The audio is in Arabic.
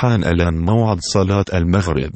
حان الآن موعد صلاة المغرب.